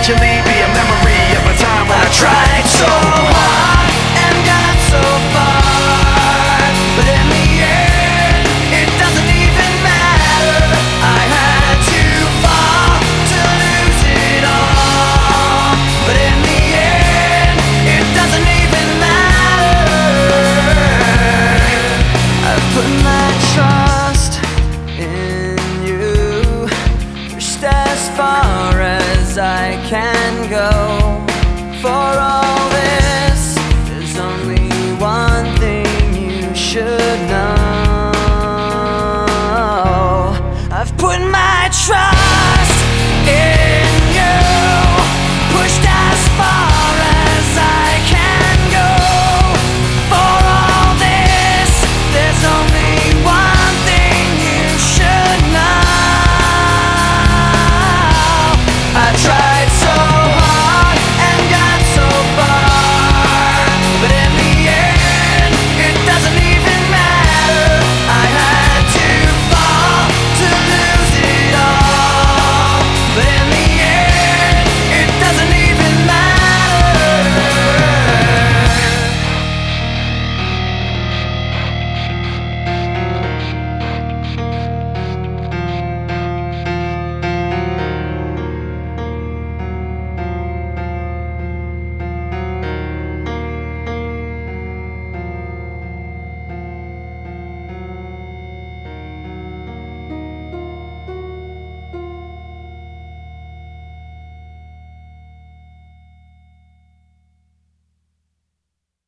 eventually be a memory of a time when I tried so hard and got so far. But in the end, it doesn't even matter. I had to fall to lose it all. But in the end, it doesn't even matter. I've put my trust in you, pushed as far as I can go.